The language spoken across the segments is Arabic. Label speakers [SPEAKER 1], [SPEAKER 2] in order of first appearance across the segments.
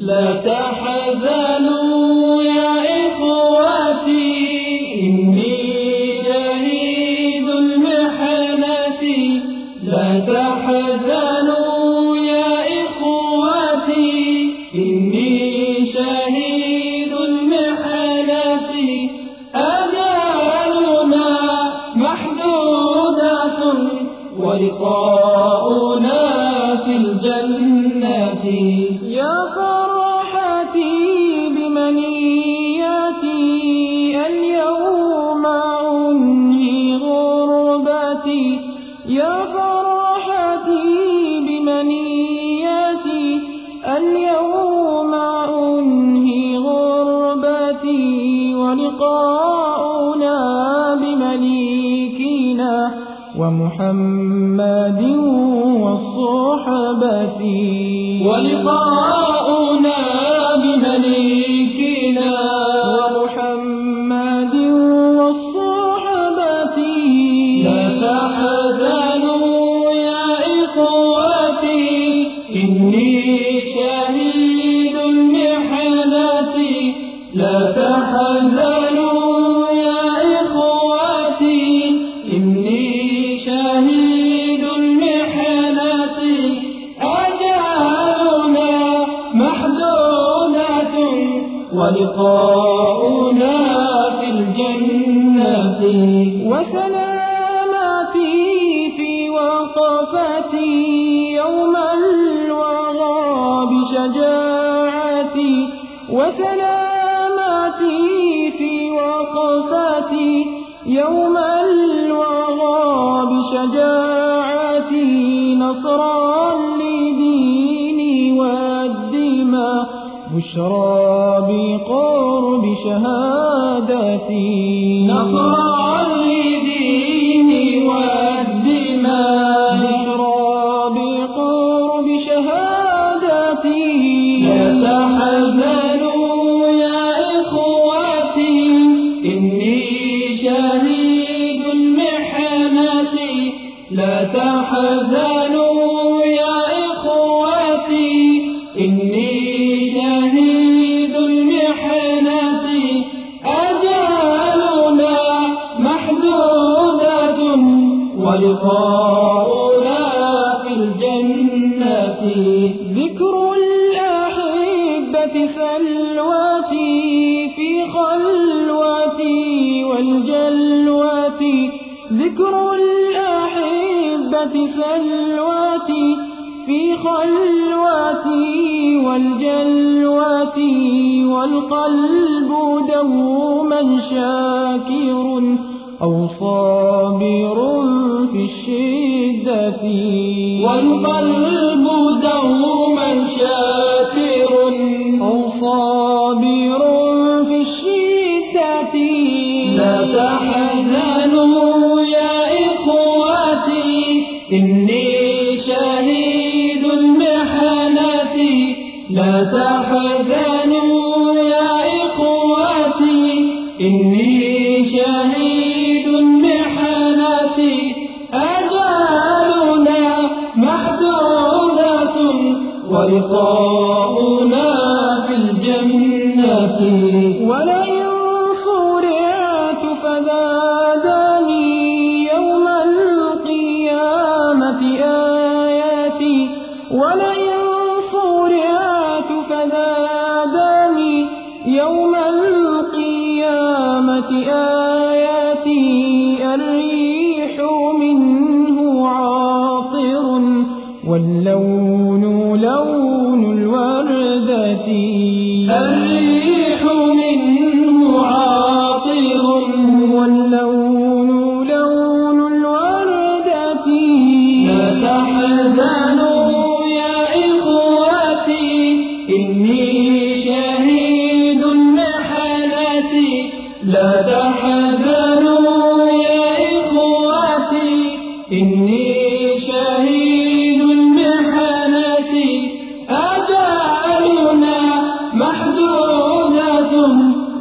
[SPEAKER 1] لا تحزنوا يا إخوتي إني شهيد المحنة. لا تحزنوا يا إخوتي إني شهيد المحنة. أجالنا محدودة ولقاؤنا
[SPEAKER 2] ومحمد والصحبة
[SPEAKER 1] ولقاؤنا بمليكنا.
[SPEAKER 2] ومحمد والصحبة
[SPEAKER 1] لا تحزنوا يا إخوتي. إني شهيد المحنة لا تحزنوا ولقاؤنا في الجنة.
[SPEAKER 2] وسلاماتي في وقفتي يوم الوغى بشجاعتي وسلاماتي في وقفتي يوم الوغى بشجاعتي نصرا بشرى بقرب شهادتي.
[SPEAKER 1] نصرا لديني والدماء
[SPEAKER 2] بشرى بقرب شهادتي.
[SPEAKER 1] لا تحزنوا يا إخوتي إني شهيد المحنة. لا تحزنوا
[SPEAKER 2] ذكر الأحبة سلواتي في خلوتي والجلواتي والقلب دوما شاكر أو صابر في الشدة
[SPEAKER 1] والقلب دوما إني شهيد المحنة لا تحزنوا يا إخوتي إني شهيد المحنة أجالنا محدودة ولقاؤنا
[SPEAKER 2] ولئن صرعت فزادني يوم القيامة آياتي
[SPEAKER 1] إني شهيد المحنة أجالنا محدودة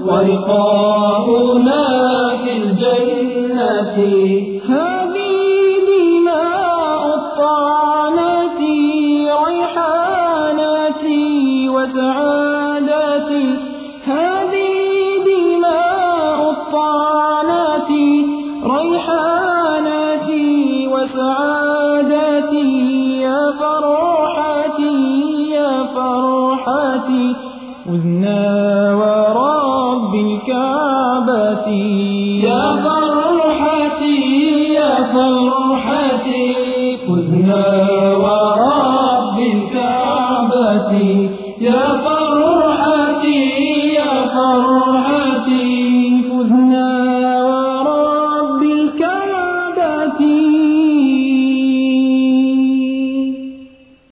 [SPEAKER 1] ولقاؤنا في الجنة.
[SPEAKER 2] هذه دماء الطعنات ريحاناتي وسعادتي فزنا ورب الكعبة.
[SPEAKER 1] يا فرحتي يا فرحتي. فزنا ورب